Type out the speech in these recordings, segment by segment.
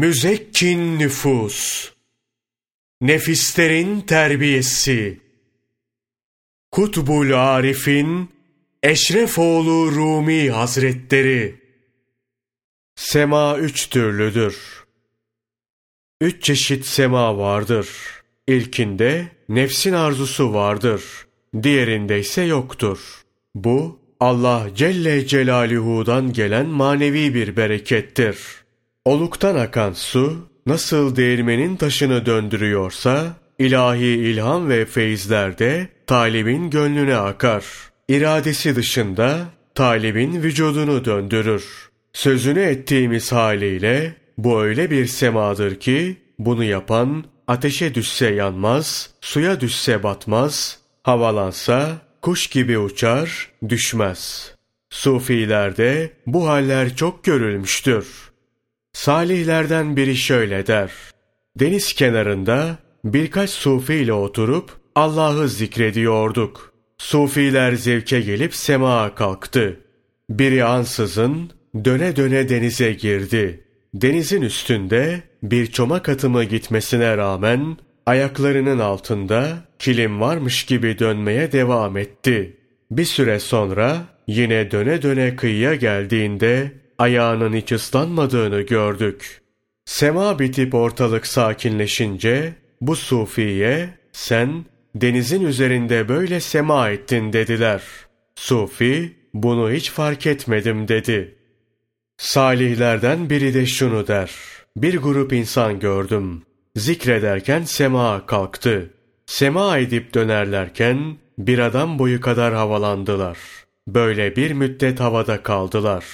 Müzekkin nüfus, nefislerin terbiyesi, Kutbul Arif'in Eşrefoğlu Rumi Hazretleri, Sema üç türlüdür. Üç çeşit sema vardır. İlkinde nefsin arzusu vardır. Diğerinde ise yoktur. Bu Allah Celle Celaluhu'dan gelen manevi bir berekettir. Oluktan akan su nasıl değirmenin taşını döndürüyorsa, ilahi ilham ve feyizler de talibin gönlüne akar. İradesi dışında talibin vücudunu döndürür. Sözünü ettiğimiz haliyle bu öyle bir semadır ki bunu yapan ateşe düşse yanmaz, suya düşse batmaz, havalansa kuş gibi uçar, düşmez. Sufilerde bu haller çok görülmüştür. Salihlerden biri şöyle der. Deniz kenarında birkaç sufi ile oturup Allah'ı zikrediyorduk. Sufiler zevke gelip semaya kalktı. Biri ansızın döne döne denize girdi. Denizin üstünde bir çomak atımı gitmesine rağmen ayaklarının altında kilim varmış gibi dönmeye devam etti. Bir süre sonra yine döne döne kıyıya geldiğinde ayağının hiç ıslanmadığını gördük. Sema bitip ortalık sakinleşince bu sufiye sen denizin üzerinde böyle sema ettin dediler. Sufi bunu hiç fark etmedim dedi. Salihlerden biri de şunu der. Bir grup insan gördüm. Zikrederken sema kalktı. Sema edip dönerlerken bir adam boyu kadar havalandılar. Böyle bir müddet havada kaldılar.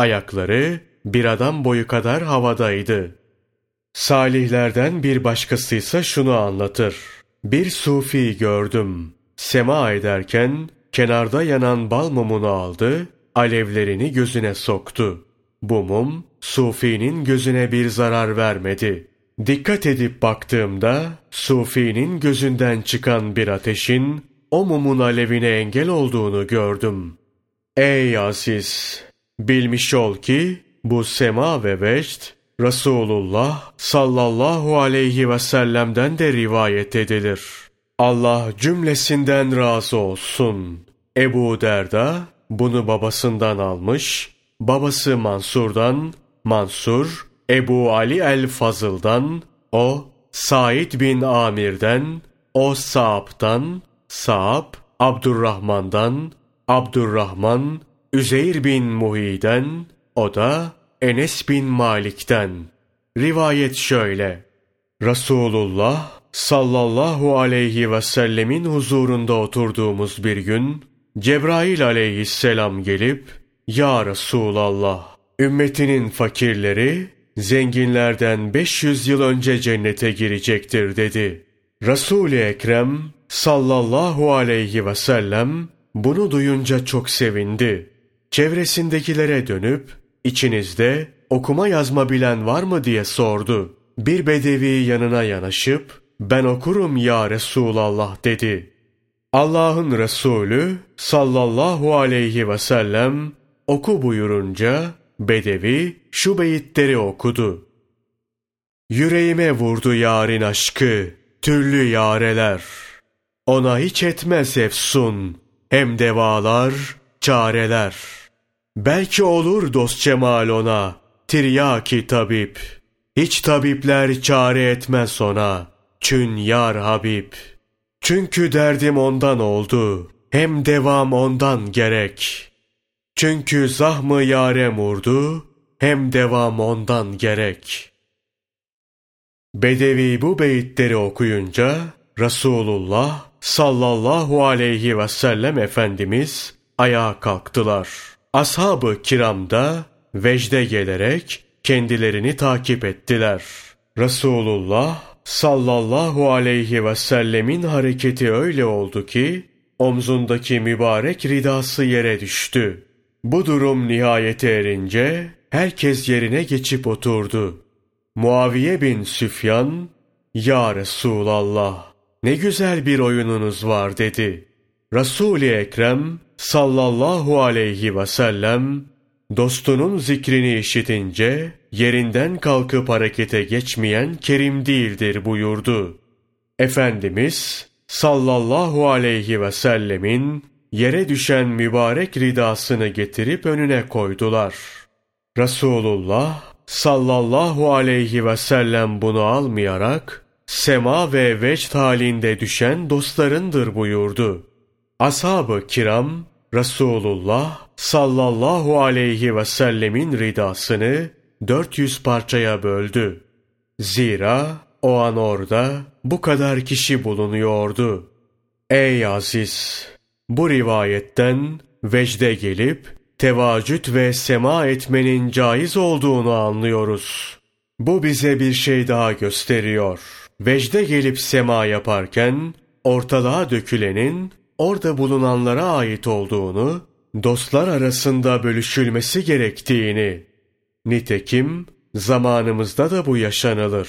Ayakları bir adam boyu kadar havadaydı. Salihlerden bir başkasıysa şunu anlatır. Bir sufi gördüm. Sema ederken kenarda yanan bal mumunu aldı, alevlerini gözüne soktu. Bu mum sufinin gözüne bir zarar vermedi. Dikkat edip baktığımda sufinin gözünden çıkan bir ateşin o mumun alevine engel olduğunu gördüm. Ey aziz! Bilmiş ol ki bu sema ve vecd Resulullah sallallahu aleyhi ve sellem'den de rivayet edilir. Allah cümlesinden razı olsun. Ebu Derda bunu babasından almış, babası Mansur'dan, Mansur, Ebu Ali el-Fazıl'dan, o Said bin Amir'den, o Sa'b'dan, Sa'b, Abdurrahman'dan, Abdurrahman, Üzeyr bin Muhi'den, o da Enes bin Malik'ten. Rivayet şöyle. Resulullah sallallahu aleyhi ve sellemin huzurunda oturduğumuz bir gün, Cebrail aleyhisselam gelip, Ya Resulallah, ümmetinin fakirleri, zenginlerden 500 yıl önce cennete girecektir dedi. Resul-i Ekrem sallallahu aleyhi ve sellem bunu duyunca çok sevindi. Çevresindekilere dönüp, içinizde okuma yazma bilen var mı diye sordu. Bir bedevi yanına yanaşıp, ben okurum ya Resulallah dedi. Allah'ın Resulü sallallahu aleyhi ve sellem oku buyurunca bedevi şu beyitleri okudu. Yüreğime vurdu yarın aşkı, türlü yareler. Ona hiç etmez efsun, hem devalar, çareler. Belki olur dost cemal ona, tiryaki tabip. Hiç tabipler çare etmez ona, çün yar Habib. Çünkü derdim ondan oldu, hem devam ondan gerek. Çünkü zahmı yare vurdu, hem devam ondan gerek. Bedevi bu beyitleri okuyunca, Resulullah sallallahu aleyhi ve sellem Efendimiz ayağa kalktılar. Ashab-ı kiram da vecde gelerek kendilerini takip ettiler. Resulullah sallallahu aleyhi ve sellemin hareketi öyle oldu ki omzundaki mübarek ridası yere düştü. Bu durum nihayete erince herkes yerine geçip oturdu. Muaviye bin Süfyan, Ya Resulallah ne güzel bir oyununuz var dedi. Resul-i Ekrem sallallahu aleyhi ve sellem dostunun zikrini işitince yerinden kalkıp harekete geçmeyen kerim değildir buyurdu. Efendimiz sallallahu aleyhi ve sellemin yere düşen mübarek ridasını getirip önüne koydular. Resulullah sallallahu aleyhi ve sellem bunu almayarak sema ve vecd halinde düşen dostlarındır buyurdu. Ashab-ı kiram Resulullah sallallahu aleyhi ve sellemin ridasını 400 parçaya böldü. Zira o an orada bu kadar kişi bulunuyordu. Ey aziz! Bu rivayetten vecde gelip tevacüt ve sema etmenin caiz olduğunu anlıyoruz. Bu bize bir şey daha gösteriyor. Vecde gelip sema yaparken ortalığa dökülenin orada bulunanlara ait olduğunu, dostlar arasında bölüşülmesi gerektiğini. Nitekim zamanımızda da bu yaşanılır.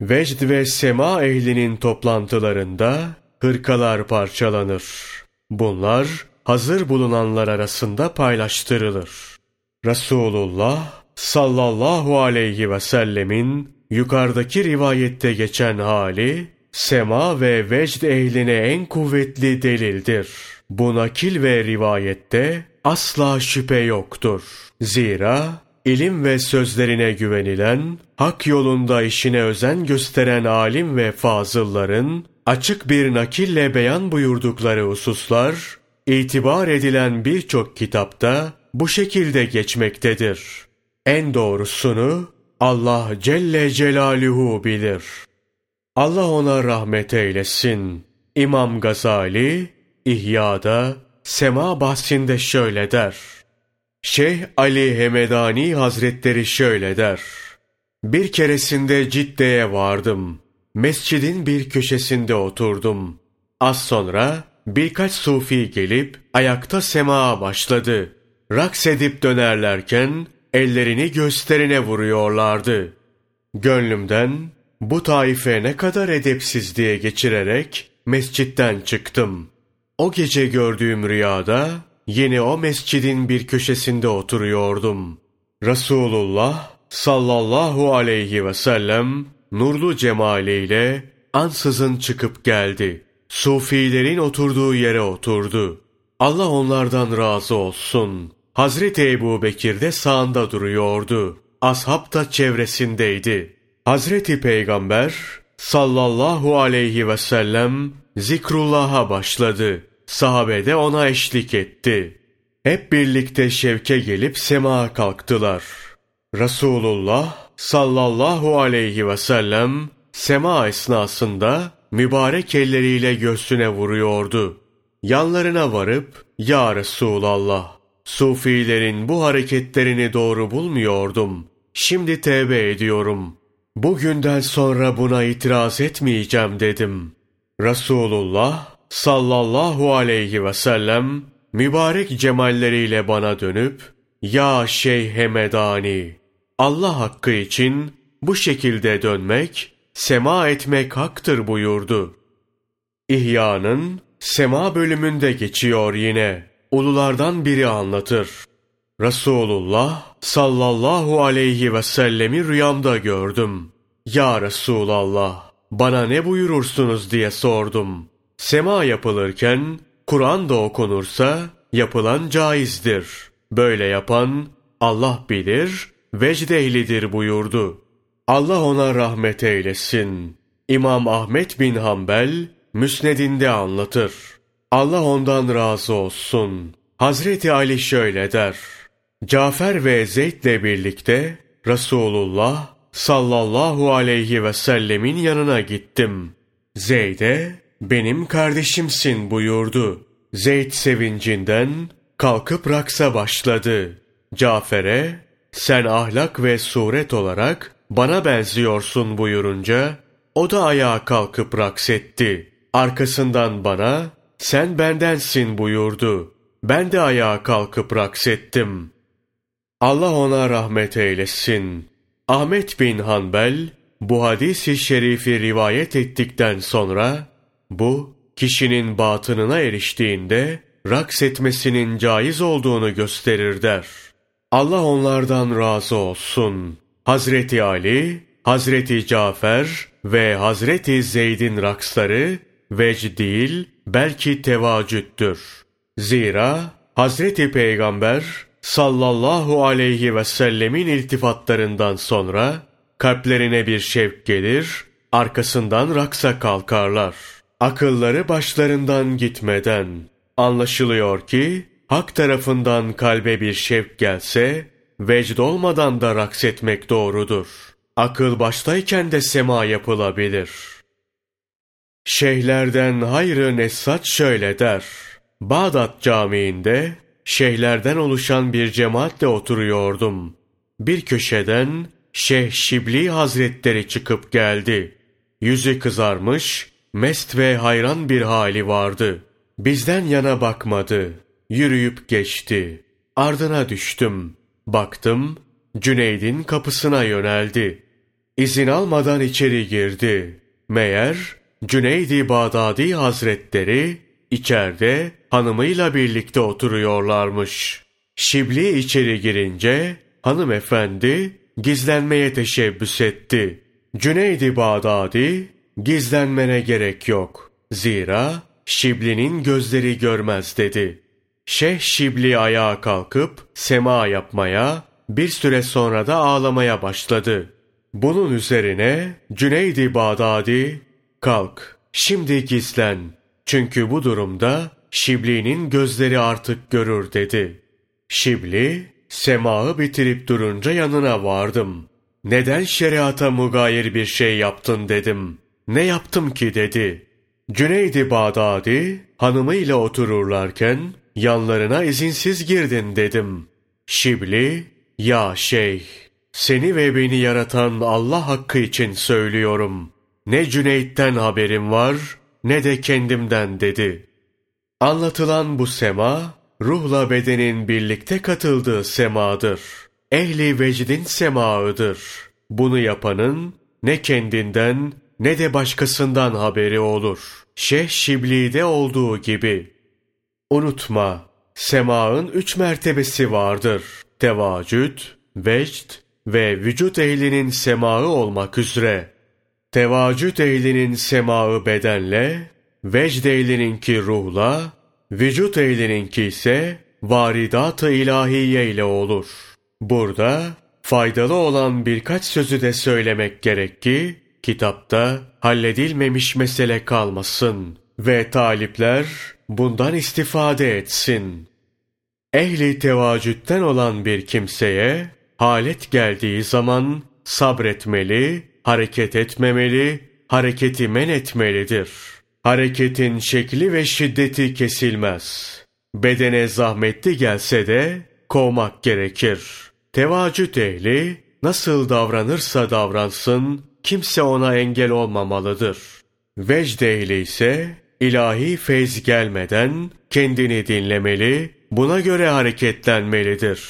Vecd ve sema ehlinin toplantılarında hırkalar parçalanır. Bunlar hazır bulunanlar arasında paylaştırılır. Resulullah sallallahu aleyhi ve sellemin yukarıdaki rivayette geçen hali, sema ve vecd ehline en kuvvetli delildir. Bu nakil ve rivayette asla şüphe yoktur. Zira ilim ve sözlerine güvenilen, hak yolunda işine özen gösteren alim ve fazılların açık bir nakille beyan buyurdukları hususlar, itibar edilen birçok kitapta bu şekilde geçmektedir. En doğrusunu Allah Celle Celaluhu bilir. Allah ona rahmet eylesin. İmam Gazali, İhya'da, Sema bahsinde şöyle der. Şeyh Ali Hemedani Hazretleri şöyle der. Bir keresinde Cidde'ye vardım. Mescidin bir köşesinde oturdum. Az sonra birkaç sufi gelip ayakta sema başladı. Raks edip dönerlerken ellerini gösterine vuruyorlardı. Gönlümden bu taife ne kadar edepsiz diye geçirerek mescitten çıktım. O gece gördüğüm rüyada yine o mescidin bir köşesinde oturuyordum. Resulullah sallallahu aleyhi ve sellem nurlu cemaliyle ansızın çıkıp geldi. Sufilerin oturduğu yere oturdu. Allah onlardan razı olsun. Hazreti Ebu Bekir de sağında duruyordu. Ashab da çevresindeydi. Hazreti Peygamber sallallahu aleyhi ve sellem zikrullah'a başladı. Sahabe de ona eşlik etti. Hep birlikte şevke gelip sema kalktılar. Resulullah sallallahu aleyhi ve sellem sema esnasında mübarek elleriyle göğsüne vuruyordu. Yanlarına varıp, Ya Resulallah, Sufilerin bu hareketlerini doğru bulmuyordum. Şimdi tevbe ediyorum. Bugünden sonra buna itiraz etmeyeceğim dedim. Resulullah sallallahu aleyhi ve sellem mübarek cemalleriyle bana dönüp, Ya Şeyh Hemedani, Allah hakkı için bu şekilde dönmek, sema etmek haktır buyurdu. İhya'nın sema bölümünde geçiyor yine. Ululardan biri anlatır. Resulullah sallallahu aleyhi ve sellemi rüyamda gördüm. Ya Resulallah, bana ne buyurursunuz diye sordum. Sema yapılırken, Kur'an da okunursa, yapılan caizdir. Böyle yapan, Allah bilir, vecd ehlidir buyurdu. Allah ona rahmet eylesin. İmam Ahmet bin Hanbel, Müsned'inde anlatır. Allah ondan razı olsun. Hazreti Ali şöyle der. Cafer ve Zeyd'le birlikte Resulullah sallallahu aleyhi ve sellemin yanına gittim. Zeyd'e benim kardeşimsin buyurdu. Zeyd sevincinden kalkıp raksa başladı. Cafer'e sen ahlak ve suret olarak bana benziyorsun buyurunca o da ayağa kalkıp raks etti. Arkasından bana sen bendensin buyurdu. Ben de ayağa kalkıp raks ettim. Allah ona rahmet eylesin. Ahmet bin Hanbel bu hadisi şerifi rivayet ettikten sonra bu kişinin batınına eriştiğinde raks etmesinin caiz olduğunu gösterir der. Allah onlardan razı olsun. Hazreti Ali, Hazreti Cafer ve Hazreti Zeyd'in raksları vecd değil, belki tevacüttür. Zira Hazreti Peygamber sallallahu aleyhi ve sellemin iltifatlarından sonra kalplerine bir şevk gelir, arkasından raksa kalkarlar. Akılları başlarından gitmeden anlaşılıyor ki hak tarafından kalbe bir şevk gelse vecd olmadan da raks etmek doğrudur. Akıl baştayken de sema yapılabilir. Şeyhlerden Hayrı Nesat şöyle der. Bağdat Camii'nde şeyhlerden oluşan bir cemaatle oturuyordum. Bir köşeden Şeyh Şibli Hazretleri çıkıp geldi. Yüzü kızarmış, mest ve hayran bir hali vardı. Bizden yana bakmadı. Yürüyüp geçti. Ardına düştüm. Baktım, Cüneyd'in kapısına yöneldi. İzin almadan içeri girdi. Meğer Cüneydi Bağdadi Hazretleri içeride hanımıyla birlikte oturuyorlarmış. Şibli içeri girince hanımefendi gizlenmeye teşebbüs etti. Cüneydi Bağdadi gizlenmene gerek yok. Zira Şibli'nin gözleri görmez dedi. Şeyh Şibli ayağa kalkıp sema yapmaya, bir süre sonra da ağlamaya başladı. Bunun üzerine Cüneydi Bağdadi, kalk, şimdi gizlen. Çünkü bu durumda Şibli'nin gözleri artık görür dedi. Şibli, semağı bitirip durunca yanına vardım. Neden şeriata mugayir bir şey yaptın dedim. Ne yaptım ki dedi. Cüneydi Bağdadi hanımıyla otururlarken yanlarına izinsiz girdin dedim. Şibli, ya şeyh, seni ve beni yaratan Allah hakkı için söylüyorum. Ne Cüneyt'ten haberim var, ne de kendimden dedi. Anlatılan bu sema, ruhla bedenin birlikte katıldığı semadır. Ehli vecdin semağıdır. Bunu yapanın ne kendinden ne de başkasından haberi olur. Şeyh Şibli'de olduğu gibi. Unutma, semağın üç mertebesi vardır. Tevacüd, vecd ve vücut ehlinin semağı olmak üzere. Tevacüd ehlinin semağı bedenle, vecd ehlininki ruhla, vücut ehlininki ise varidat-ı ilahiye ile olur. Burada faydalı olan birkaç sözü de söylemek gerek ki, kitapta halledilmemiş mesele kalmasın ve talipler bundan istifade etsin. Ehli tevacütten olan bir kimseye halet geldiği zaman sabretmeli, hareket etmemeli, hareketi men etmelidir. Hareketin şekli ve şiddeti kesilmez. Bedene zahmetli gelse de kovmak gerekir. Tevacüt ehli nasıl davranırsa davransın, kimse ona engel olmamalıdır. Vecd ehli ise ilahi feyz gelmeden kendini dinlemeli, buna göre hareketlenmelidir.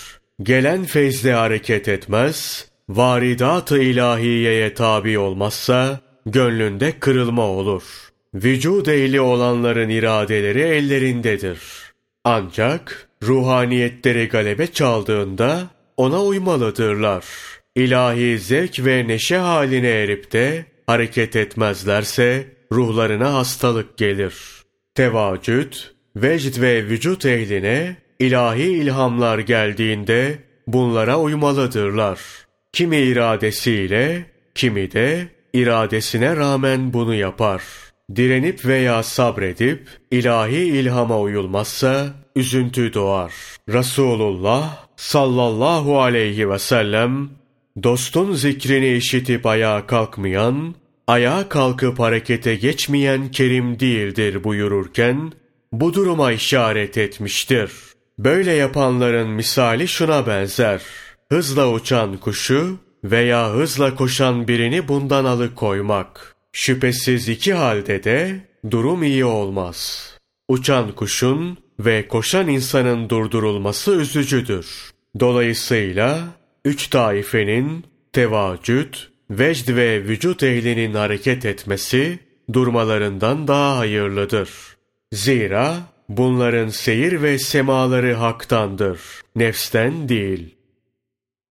Gelen feyzle hareket etmez, varidat-ı ilahiyeye tabi olmazsa gönlünde kırılma olur. Vücud ehli olanların iradeleri ellerindedir. Ancak ruhaniyetleri galebe çaldığında ona uymalıdırlar. İlahi zevk ve neşe haline erip de hareket etmezlerse ruhlarına hastalık gelir. Tevacüd, vecd ve vücut ehline ilahi ilhamlar geldiğinde bunlara uymalıdırlar. Kimi iradesiyle, kimi de iradesine rağmen bunu yapar. Direnip veya sabredip ilahi ilhama uyulmazsa üzüntü doğar. Resulullah sallallahu aleyhi ve sellem dostun zikrini işitip ayağa kalkmayan, ayağa kalkıp harekete geçmeyen kerim değildir buyururken bu duruma işaret etmiştir. Böyle yapanların misali şuna benzer. Hızla uçan kuşu veya hızla koşan birini bundan alıkoymak. Şüphesiz iki halde de durum iyi olmaz. Uçan kuşun ve koşan insanın durdurulması üzücüdür. Dolayısıyla üç taifenin tevacüd, vecd ve vücut ehlinin hareket etmesi durmalarından daha hayırlıdır. Zira bunların seyir ve semaları haktandır, nefsten değil.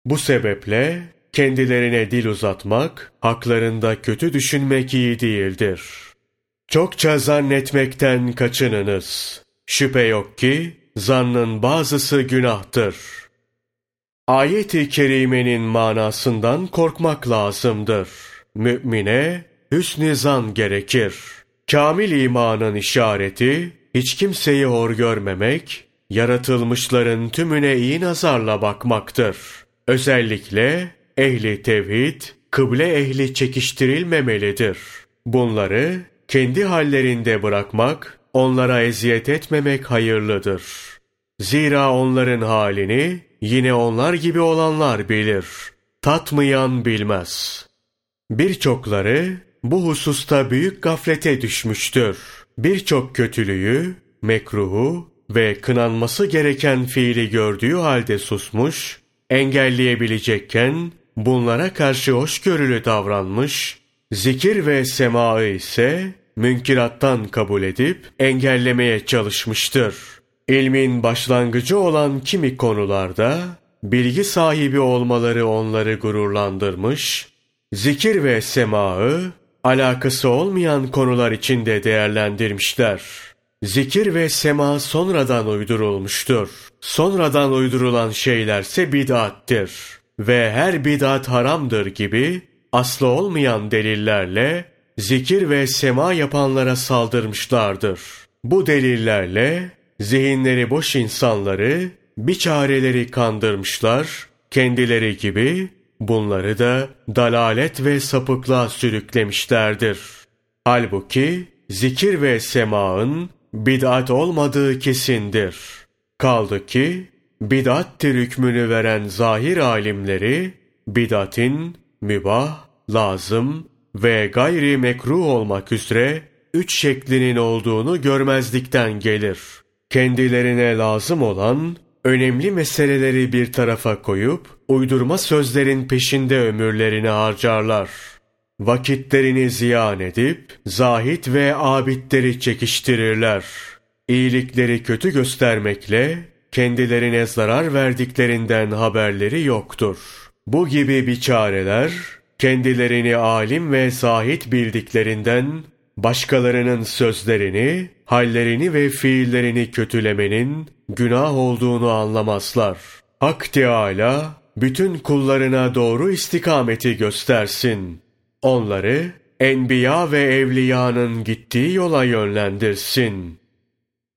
Bu sebeple kendilerine dil uzatmak, haklarında kötü düşünmek iyi değildir. Çokça zannetmekten kaçınınız. Şüphe yok ki, zannın bazısı günahtır. Ayet-i kerimenin manasından korkmak lazımdır. Mümine hüsn zan gerekir. Kamil imanın işareti, hiç kimseyi hor görmemek, yaratılmışların tümüne iyi nazarla bakmaktır. Özellikle ehli tevhid, kıble ehli çekiştirilmemelidir. Bunları kendi hallerinde bırakmak, onlara eziyet etmemek hayırlıdır. Zira onların halini yine onlar gibi olanlar bilir. Tatmayan bilmez. Birçokları bu hususta büyük gaflete düşmüştür. Birçok kötülüğü, mekruhu ve kınanması gereken fiili gördüğü halde susmuş, engelleyebilecekken bunlara karşı hoşgörülü davranmış, zikir ve semaı ise münkirattan kabul edip engellemeye çalışmıştır. İlmin başlangıcı olan kimi konularda bilgi sahibi olmaları onları gururlandırmış, zikir ve semaı alakası olmayan konular içinde değerlendirmişler. Zikir ve sema sonradan uydurulmuştur. Sonradan uydurulan şeylerse bid'attir. Ve her bid'at haramdır gibi aslı olmayan delillerle zikir ve sema yapanlara saldırmışlardır. Bu delillerle zihinleri boş insanları bir çareleri kandırmışlar, kendileri gibi bunları da dalalet ve sapıklığa sürüklemişlerdir. Halbuki zikir ve semaın bid'at olmadığı kesindir. Kaldı ki bid'attir hükmünü veren zahir alimleri bid'atin mübah, lazım ve gayri mekruh olmak üzere üç şeklinin olduğunu görmezlikten gelir. Kendilerine lazım olan önemli meseleleri bir tarafa koyup uydurma sözlerin peşinde ömürlerini harcarlar. Vakitlerini ziyan edip zahit ve abidleri çekiştirirler. İyilikleri kötü göstermekle kendilerine zarar verdiklerinden haberleri yoktur. Bu gibi biçareler kendilerini alim ve zahit bildiklerinden başkalarının sözlerini, hallerini ve fiillerini kötülemenin günah olduğunu anlamazlar. Hak Teâlâ bütün kullarına doğru istikameti göstersin. Onları enbiya ve evliyanın gittiği yola yönlendirsin.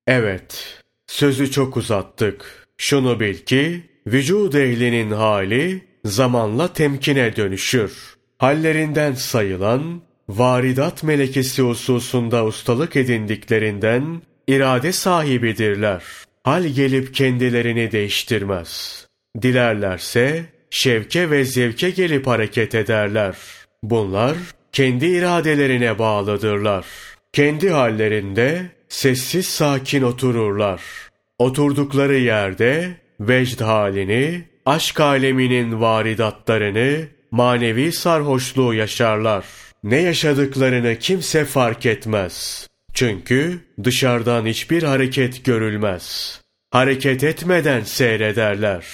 Evet, sözü çok uzattık. Şunu bil ki, vücud ehlinin hali zamanla temkine dönüşür. Hallerinden sayılan, varidat melekesi hususunda ustalık edindiklerinden irade sahibidirler. Hal gelip kendilerini değiştirmez. Dilerlerse şevke ve zevke gelip hareket ederler. Bunlar kendi iradelerine bağlıdırlar. Kendi hallerinde sessiz sakin otururlar. Oturdukları yerde vecd halini, aşk aleminin varidatlarını, manevi sarhoşluğu yaşarlar. Ne yaşadıklarını kimse fark etmez. Çünkü dışarıdan hiçbir hareket görülmez. Hareket etmeden seyrederler.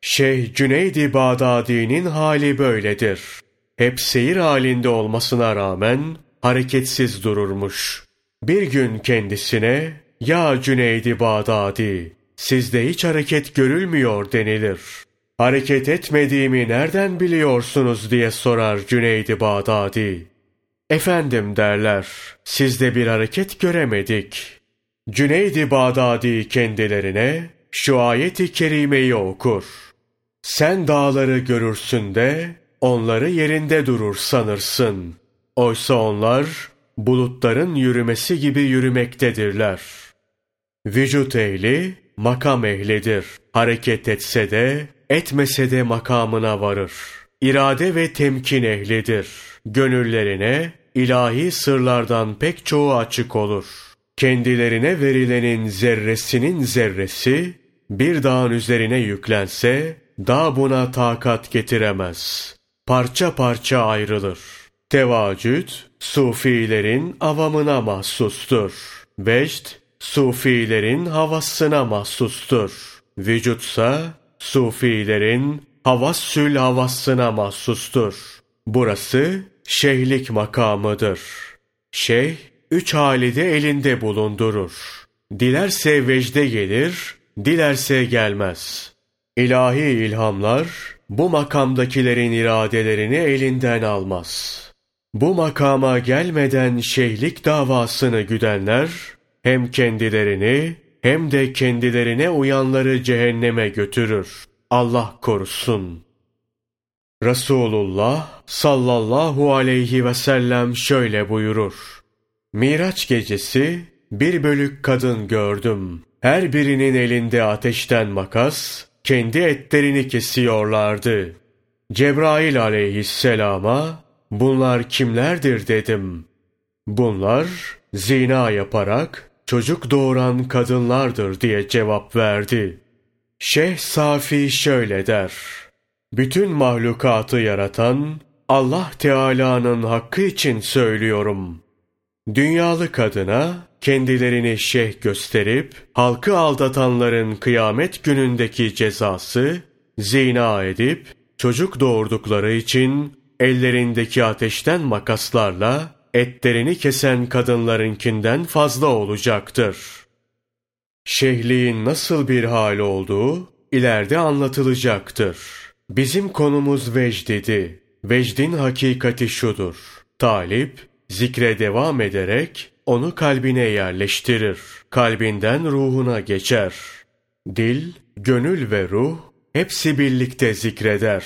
Şeyh Cüneydi Bağdadi'nin hali böyledir. Hep seyir halinde olmasına rağmen hareketsiz dururmuş. Bir gün kendisine, ''Ya Cüneydi Bağdadi, sizde hiç hareket görülmüyor.'' denilir. ''Hareket etmediğimi nereden biliyorsunuz?'' diye sorar Cüneydi Bağdadi. ''Efendim'' derler, ''sizde bir hareket göremedik.'' Cüneydi Bağdadi kendilerine şu ayeti kerimeyi okur. Sen dağları görürsün de onları yerinde durur sanırsın. Oysa onlar bulutların yürümesi gibi yürümektedirler. Vücut ehli makam ehlidir. Hareket etse de etmese de makamına varır. İrade ve temkin ehlidir. Gönüllerine ilahi sırlardan pek çoğu açık olur. Kendilerine verilenin zerresinin zerresi bir dağın üzerine yüklense dağ buna takat getiremez. Parça parça ayrılır. Tevacüd, sufilerin avamına mahsustur. Vecd, sufilerin havasına mahsustur. Vücutsa, sufilerin havassül havassına mahsustur. Burası şeyhlik makamıdır. Şeyh, üç halide elinde bulundurur. Dilerse vecde gelir, dilerse gelmez. İlahi ilhamlar, bu makamdakilerin iradelerini elinden almaz. Bu makama gelmeden şeyhlik davasını güdenler, hem kendilerini hem de kendilerine uyanları cehenneme götürür. Allah korusun. Resulullah sallallahu aleyhi ve sellem şöyle buyurur. Miraç gecesi bir bölük kadın gördüm. Her birinin elinde ateşten makas, kendi etlerini kesiyorlardı. Cebrail aleyhisselama bunlar kimlerdir dedim. Bunlar zina yaparak çocuk doğuran kadınlardır diye cevap verdi. Şeyh Safi şöyle der. Bütün mahlukatı yaratan Allah Teala'nın hakkı için söylüyorum. Dünyalı kadına kendilerini şeyh gösterip halkı aldatanların kıyamet günündeki cezası zina edip çocuk doğurdukları için ellerindeki ateşten makaslarla etlerini kesen kadınlarınkinden fazla olacaktır. Şehliğin nasıl bir hal olduğu ileride anlatılacaktır. Bizim konumuz vecdidi. Vecdin hakikati şudur. Talip, zikre devam ederek onu kalbine yerleştirir. Kalbinden ruhuna geçer. Dil, gönül ve ruh hepsi birlikte zikreder.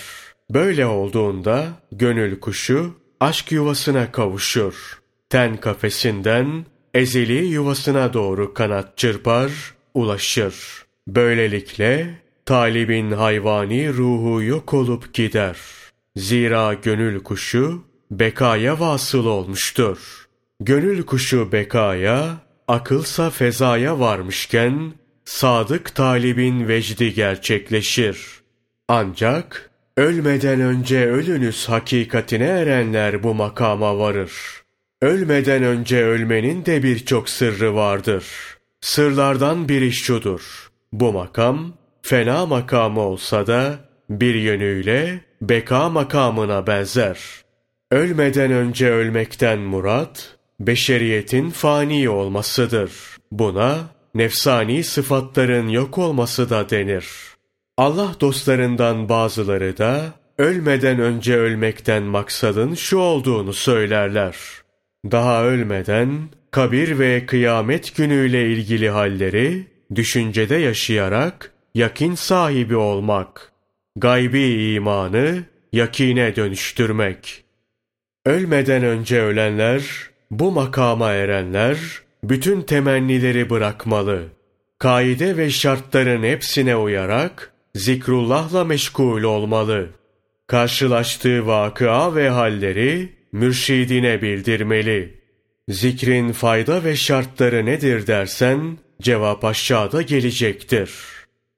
Böyle olduğunda gönül kuşu aşk yuvasına kavuşur. Ten kafesinden ezeli yuvasına doğru kanat çırpar, ulaşır. Böylelikle talibin hayvani ruhu yok olup gider. Zira gönül kuşu bekaya vasıl olmuştur. Gönül kuşu bekaya, akılsa fezaya varmışken, sadık talibin vecdi gerçekleşir. Ancak ölmeden önce ölünüz hakikatine erenler bu makama varır. Ölmeden önce ölmenin de birçok sırrı vardır. Sırlardan biri şudur. Bu makam, fena makamı olsa da bir yönüyle beka makamına benzer. Ölmeden önce ölmekten murat, beşeriyetin fani olmasıdır. Buna nefsani sıfatların yok olması da denir. Allah dostlarından bazıları da ölmeden önce ölmekten maksadın şu olduğunu söylerler. Daha ölmeden kabir ve kıyamet günüyle ilgili halleri düşüncede yaşayarak yakin sahibi olmak, gaybi imanı yakine dönüştürmek. Ölmeden önce ölenler bu makama erenler bütün temennileri bırakmalı. Kaide ve şartların hepsine uyarak zikrullahla meşgul olmalı. Karşılaştığı vakıa ve halleri mürşidine bildirmeli. Zikrin fayda ve şartları nedir dersen cevap aşağıda gelecektir.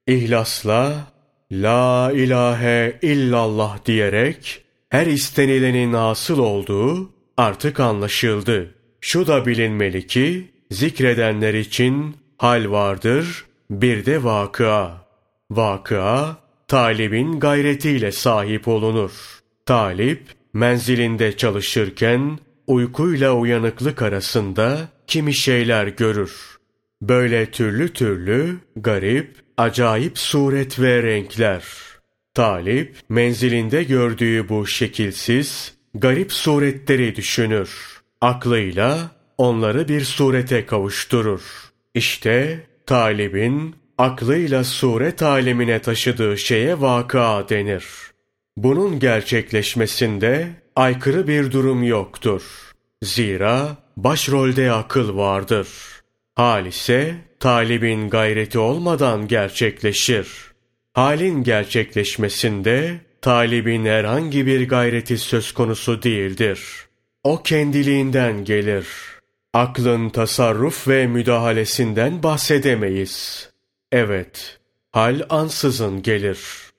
İhlasla La ilahe illallah diyerek her istenilenin asıl olduğu artık anlaşıldı. Şu da bilinmeli ki zikredenler için hal vardır, bir de vakıa. Vakıa, talibin gayretiyle sahip olunur. Talip, menzilinde çalışırken uykuyla uyanıklık arasında kimi şeyler görür. Böyle türlü türlü, garip, acayip suret ve renkler. Talip, menzilinde gördüğü bu şekilsiz, garip suretleri düşünür. Aklıyla onları bir surete kavuşturur. İşte talibin aklıyla suret alemine taşıdığı şeye vaka denir. Bunun gerçekleşmesinde aykırı bir durum yoktur. Zira başrolde akıl vardır. Hal ise talibin gayreti olmadan gerçekleşir. Halin gerçekleşmesinde talibin herhangi bir gayreti söz konusu değildir. O kendiliğinden gelir. Aklın tasarruf ve müdahalesinden bahsedemeyiz. Evet, hal ansızın gelir.''